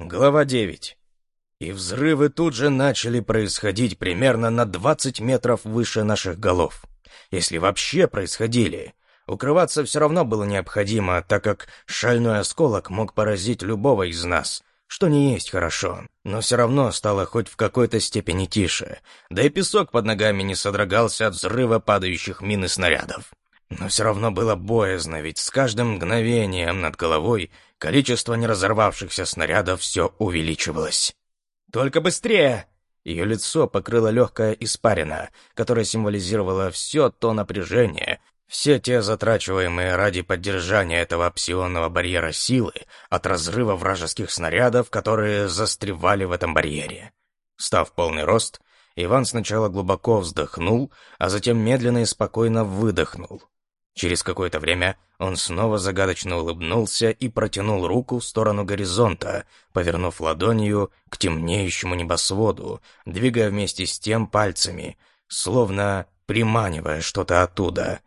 Глава 9. И взрывы тут же начали происходить примерно на 20 метров выше наших голов. Если вообще происходили. Укрываться все равно было необходимо, так как шальной осколок мог поразить любого из нас, что не есть хорошо. Но все равно стало хоть в какой-то степени тише, да и песок под ногами не содрогался от взрыва падающих мин и снарядов. Но все равно было боязно, ведь с каждым мгновением над головой количество неразорвавшихся снарядов все увеличивалось. «Только быстрее!» Ее лицо покрыло легкая испарина, которая символизировала все то напряжение, все те затрачиваемые ради поддержания этого псионного барьера силы от разрыва вражеских снарядов, которые застревали в этом барьере. Став полный рост, Иван сначала глубоко вздохнул, а затем медленно и спокойно выдохнул. Через какое-то время он снова загадочно улыбнулся и протянул руку в сторону горизонта, повернув ладонью к темнеющему небосводу, двигая вместе с тем пальцами, словно приманивая что-то оттуда.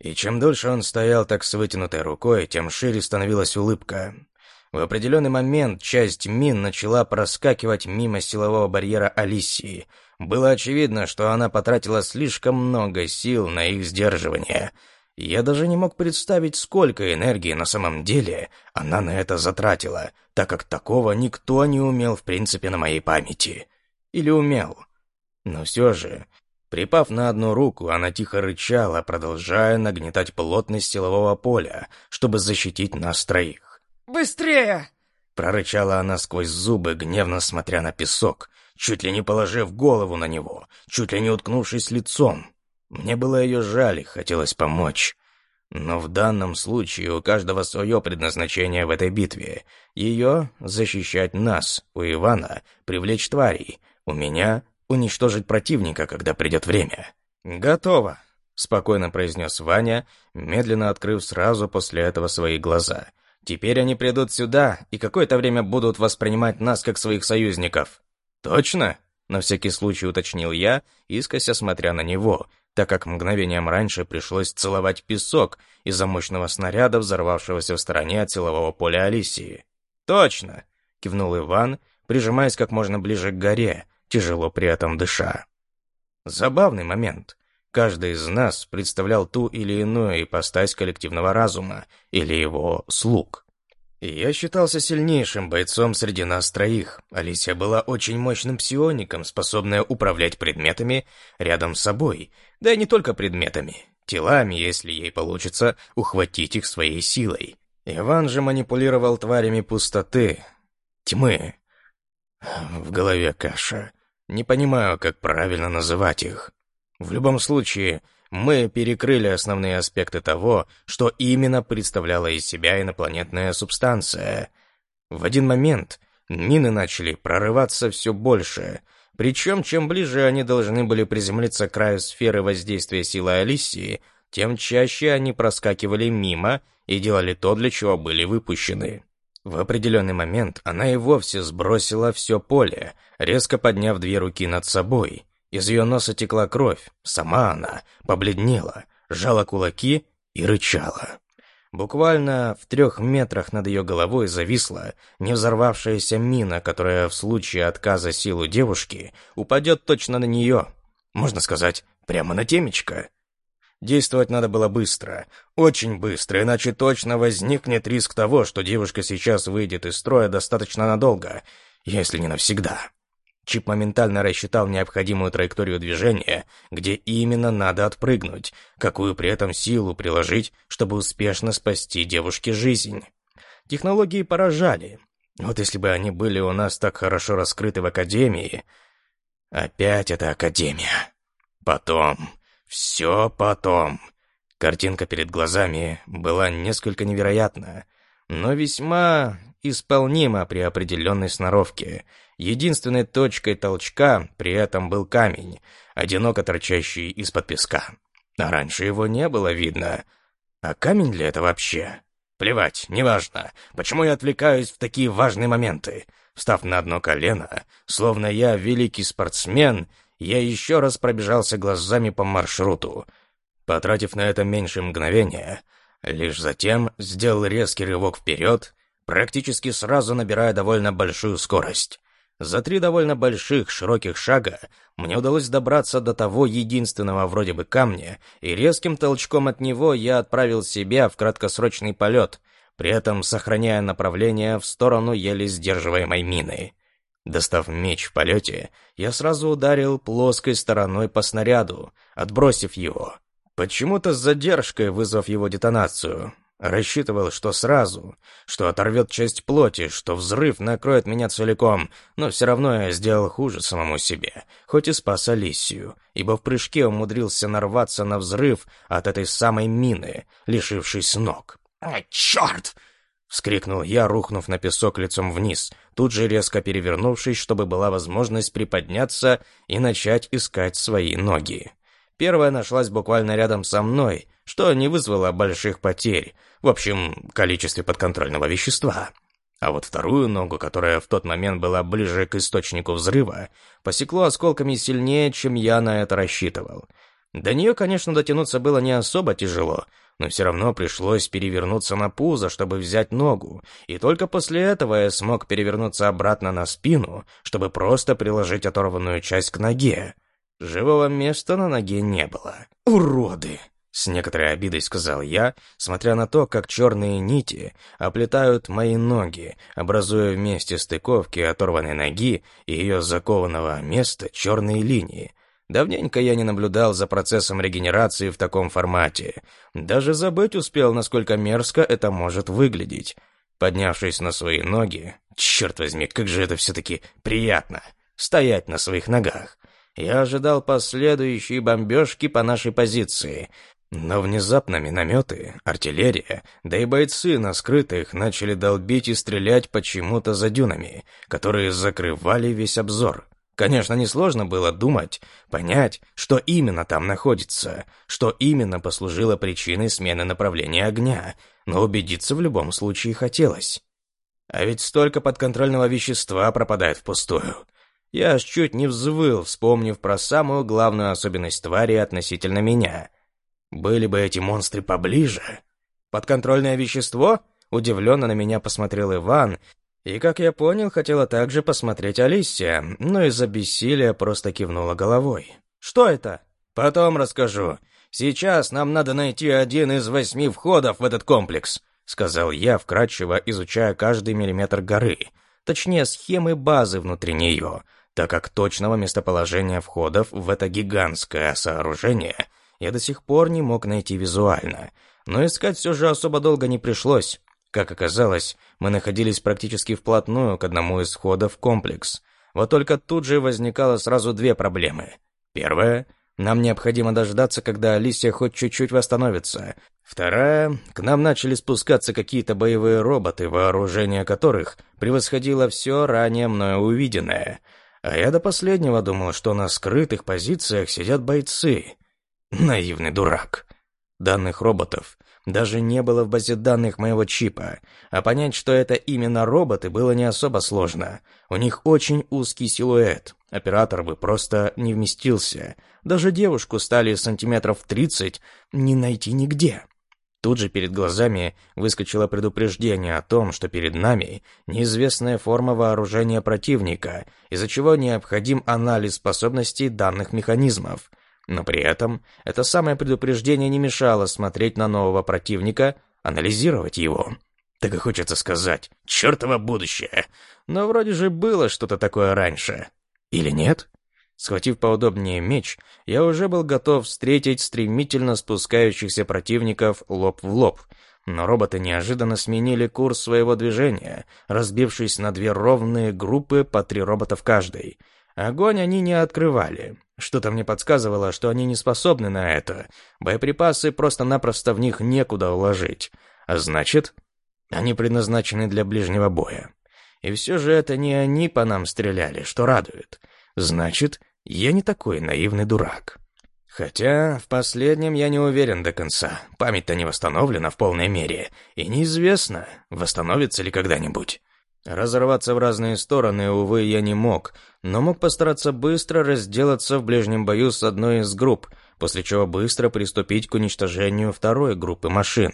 И чем дольше он стоял так с вытянутой рукой, тем шире становилась улыбка. В определенный момент часть мин начала проскакивать мимо силового барьера Алисии. Было очевидно, что она потратила слишком много сил на их сдерживание — я даже не мог представить, сколько энергии на самом деле она на это затратила, так как такого никто не умел в принципе на моей памяти. Или умел. Но все же, припав на одну руку, она тихо рычала, продолжая нагнетать плотность силового поля, чтобы защитить нас троих. «Быстрее!» Прорычала она сквозь зубы, гневно смотря на песок, чуть ли не положив голову на него, чуть ли не уткнувшись лицом. Мне было ее жаль хотелось помочь. Но в данном случае у каждого свое предназначение в этой битве. Ее — защищать нас, у Ивана — привлечь тварей, у меня — уничтожить противника, когда придет время. «Готово», — спокойно произнес Ваня, медленно открыв сразу после этого свои глаза. «Теперь они придут сюда и какое-то время будут воспринимать нас как своих союзников». «Точно?» — на всякий случай уточнил я, искося смотря на него — так как мгновением раньше пришлось целовать песок из-за мощного снаряда, взорвавшегося в стороне от силового поля Алисии. «Точно!» — кивнул Иван, прижимаясь как можно ближе к горе, тяжело при этом дыша. Забавный момент. Каждый из нас представлял ту или иную ипостась коллективного разума или его слуг. Я считался сильнейшим бойцом среди нас троих. Алисия была очень мощным псиоником, способная управлять предметами рядом с собой. Да и не только предметами. Телами, если ей получится ухватить их своей силой. Иван же манипулировал тварями пустоты, тьмы. В голове каша. Не понимаю, как правильно называть их. В любом случае, мы перекрыли основные аспекты того, что именно представляла из себя инопланетная субстанция. В один момент мины начали прорываться все больше, причем чем ближе они должны были приземлиться к краю сферы воздействия силы Алисии, тем чаще они проскакивали мимо и делали то, для чего были выпущены. В определенный момент она и вовсе сбросила все поле, резко подняв две руки над собой — из ее носа текла кровь. Сама она побледнела, сжала кулаки и рычала. Буквально в трех метрах над ее головой зависла не взорвавшаяся мина, которая в случае отказа силы девушки упадет точно на нее. Можно сказать, прямо на темечко. Действовать надо было быстро, очень быстро, иначе точно возникнет риск того, что девушка сейчас выйдет из строя достаточно надолго, если не навсегда. Чип моментально рассчитал необходимую траекторию движения, где именно надо отпрыгнуть, какую при этом силу приложить, чтобы успешно спасти девушке жизнь. Технологии поражали. Вот если бы они были у нас так хорошо раскрыты в Академии... Опять эта Академия. Потом. Все потом. Картинка перед глазами была несколько невероятна, но весьма исполнима при определенной сноровке — Единственной точкой толчка при этом был камень, одиноко торчащий из-под песка. А раньше его не было видно. А камень ли это вообще? Плевать, неважно. Почему я отвлекаюсь в такие важные моменты? Встав на одно колено, словно я великий спортсмен, я еще раз пробежался глазами по маршруту. Потратив на это меньше мгновения, лишь затем сделал резкий рывок вперед, практически сразу набирая довольно большую скорость. За три довольно больших, широких шага мне удалось добраться до того единственного вроде бы камня, и резким толчком от него я отправил себя в краткосрочный полет, при этом сохраняя направление в сторону еле сдерживаемой мины. Достав меч в полете, я сразу ударил плоской стороной по снаряду, отбросив его. Почему-то с задержкой вызвав его детонацию. Рассчитывал, что сразу, что оторвет часть плоти, что взрыв накроет меня целиком, но все равно я сделал хуже самому себе, хоть и спас Алисию, ибо в прыжке умудрился нарваться на взрыв от этой самой мины, лишившись ног. «А, черт!» — вскрикнул я, рухнув на песок лицом вниз, тут же резко перевернувшись, чтобы была возможность приподняться и начать искать свои ноги. Первая нашлась буквально рядом со мной, что не вызвало больших потерь, в общем, количестве подконтрольного вещества. А вот вторую ногу, которая в тот момент была ближе к источнику взрыва, посекло осколками сильнее, чем я на это рассчитывал. До нее, конечно, дотянуться было не особо тяжело, но все равно пришлось перевернуться на пузо, чтобы взять ногу, и только после этого я смог перевернуться обратно на спину, чтобы просто приложить оторванную часть к ноге. Живого места на ноге не было. «Уроды!» — с некоторой обидой сказал я, смотря на то, как черные нити оплетают мои ноги, образуя вместе стыковки оторванной ноги и ее закованного места черные линии. Давненько я не наблюдал за процессом регенерации в таком формате. Даже забыть успел, насколько мерзко это может выглядеть. Поднявшись на свои ноги, черт возьми, как же это все-таки приятно, стоять на своих ногах. Я ожидал последующие бомбежки по нашей позиции, но внезапно минометы, артиллерия, да и бойцы на скрытых начали долбить и стрелять почему-то за дюнами, которые закрывали весь обзор. Конечно, несложно было думать, понять, что именно там находится, что именно послужило причиной смены направления огня, но убедиться в любом случае хотелось. А ведь столько подконтрольного вещества пропадает впустую. Я аж чуть не взвыл, вспомнив про самую главную особенность твари относительно меня. Были бы эти монстры поближе. Подконтрольное вещество? Удивленно на меня посмотрел Иван, и, как я понял, хотела также посмотреть Алисия, но из-за бессилия просто кивнула головой. «Что это?» «Потом расскажу. Сейчас нам надо найти один из восьми входов в этот комплекс», сказал я, вкратчиво изучая каждый миллиметр горы, точнее схемы базы внутри нее, так как точного местоположения входов в это гигантское сооружение я до сих пор не мог найти визуально, но искать все же особо долго не пришлось. Как оказалось, мы находились практически вплотную к одному из входов в комплекс. Вот только тут же возникало сразу две проблемы. Первая — нам необходимо дождаться, когда Алисия хоть чуть-чуть восстановится. Вторая — к нам начали спускаться какие-то боевые роботы, вооружение которых превосходило все ранее мною увиденное — а я до последнего думал, что на скрытых позициях сидят бойцы. Наивный дурак. Данных роботов даже не было в базе данных моего чипа, а понять, что это именно роботы, было не особо сложно. У них очень узкий силуэт, оператор бы просто не вместился. Даже девушку стали сантиметров тридцать не найти нигде. Тут же перед глазами выскочило предупреждение о том, что перед нами неизвестная форма вооружения противника, из-за чего необходим анализ способностей данных механизмов. Но при этом это самое предупреждение не мешало смотреть на нового противника, анализировать его. Так и хочется сказать «чертово будущее!» Но вроде же было что-то такое раньше. Или нет? Схватив поудобнее меч, я уже был готов встретить стремительно спускающихся противников лоб в лоб, но роботы неожиданно сменили курс своего движения, разбившись на две ровные группы по три робота в каждой. Огонь они не открывали. Что-то мне подсказывало, что они не способны на это. Боеприпасы просто-напросто в них некуда уложить. А значит, они предназначены для ближнего боя. И все же это не они по нам стреляли, что радует. Значит, я не такой наивный дурак. Хотя в последнем я не уверен до конца. Память-то не восстановлена в полной мере, и неизвестно, восстановится ли когда-нибудь. Разорваться в разные стороны, увы, я не мог, но мог постараться быстро разделаться в ближнем бою с одной из групп, после чего быстро приступить к уничтожению второй группы машин.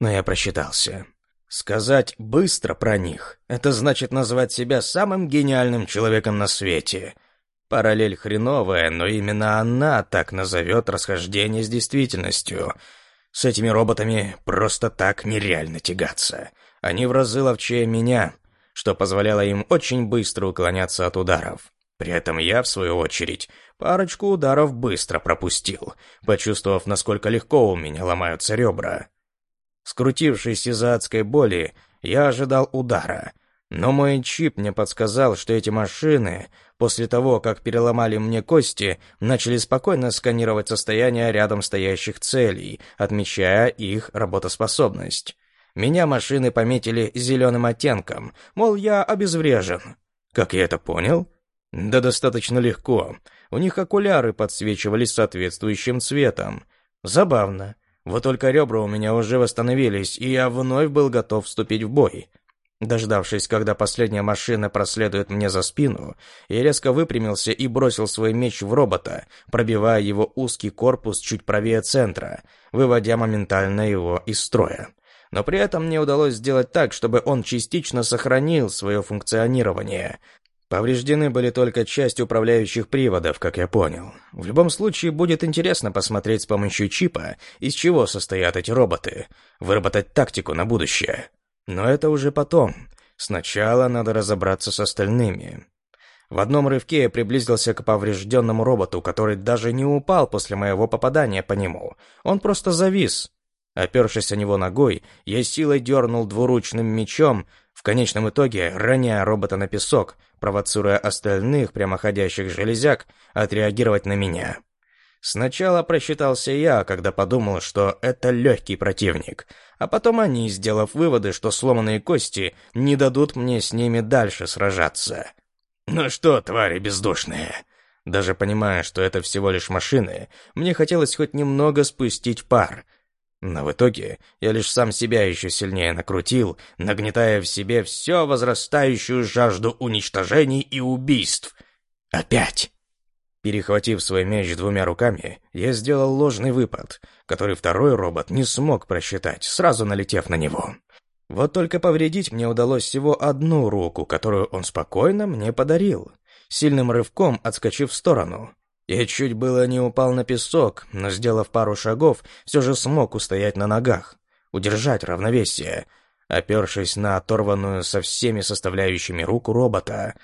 Но я просчитался. Сказать «быстро» про них — это значит назвать себя самым гениальным человеком на свете. Параллель хреновая, но именно она так назовет расхождение с действительностью. С этими роботами просто так нереально тягаться. Они в разы ловчее меня, что позволяло им очень быстро уклоняться от ударов. При этом я, в свою очередь, парочку ударов быстро пропустил, почувствовав, насколько легко у меня ломаются ребра. Скрутившись из-за адской боли, я ожидал удара. Но мой чип мне подсказал, что эти машины, после того, как переломали мне кости, начали спокойно сканировать состояние рядом стоящих целей, отмечая их работоспособность. Меня машины пометили зеленым оттенком, мол, я обезврежен. Как я это понял? Да достаточно легко. У них окуляры подсвечивались соответствующим цветом. Забавно. Вот только ребра у меня уже восстановились, и я вновь был готов вступить в бой. Дождавшись, когда последняя машина проследует мне за спину, я резко выпрямился и бросил свой меч в робота, пробивая его узкий корпус чуть правее центра, выводя моментально его из строя. Но при этом мне удалось сделать так, чтобы он частично сохранил свое функционирование, Повреждены были только часть управляющих приводов, как я понял. В любом случае, будет интересно посмотреть с помощью чипа, из чего состоят эти роботы, выработать тактику на будущее. Но это уже потом. Сначала надо разобраться с остальными. В одном рывке я приблизился к поврежденному роботу, который даже не упал после моего попадания по нему. Он просто завис. Опершись о него ногой, я силой дернул двуручным мечом, в конечном итоге роняя робота на песок, провоцируя остальных прямоходящих железяк отреагировать на меня. Сначала просчитался я, когда подумал, что это легкий противник, а потом они, сделав выводы, что сломанные кости не дадут мне с ними дальше сражаться. «Ну что, твари бездушные?» Даже понимая, что это всего лишь машины, мне хотелось хоть немного спустить пар — но в итоге я лишь сам себя еще сильнее накрутил, нагнетая в себе все возрастающую жажду уничтожений и убийств. Опять! Перехватив свой меч двумя руками, я сделал ложный выпад, который второй робот не смог просчитать, сразу налетев на него. Вот только повредить мне удалось всего одну руку, которую он спокойно мне подарил, сильным рывком отскочив в сторону. Я чуть было не упал на песок, но, сделав пару шагов, все же смог устоять на ногах, удержать равновесие, опершись на оторванную со всеми составляющими руку робота.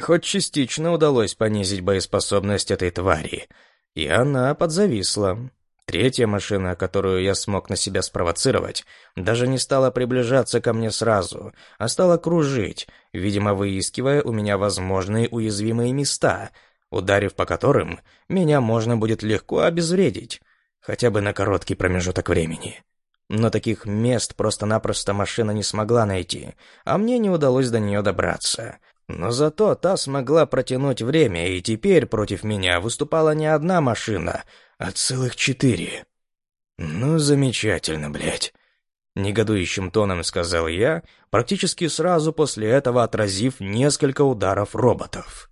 Хоть частично удалось понизить боеспособность этой твари, и она подзависла. Третья машина, которую я смог на себя спровоцировать, даже не стала приближаться ко мне сразу, а стала кружить, видимо, выискивая у меня возможные уязвимые места — ударив по которым меня можно будет легко обезвредить, хотя бы на короткий промежуток времени. Но таких мест просто-напросто машина не смогла найти, а мне не удалось до нее добраться. Но зато та смогла протянуть время, и теперь против меня выступала не одна машина, а целых четыре. «Ну, замечательно, блядь», — негодующим тоном сказал я, практически сразу после этого отразив несколько ударов роботов.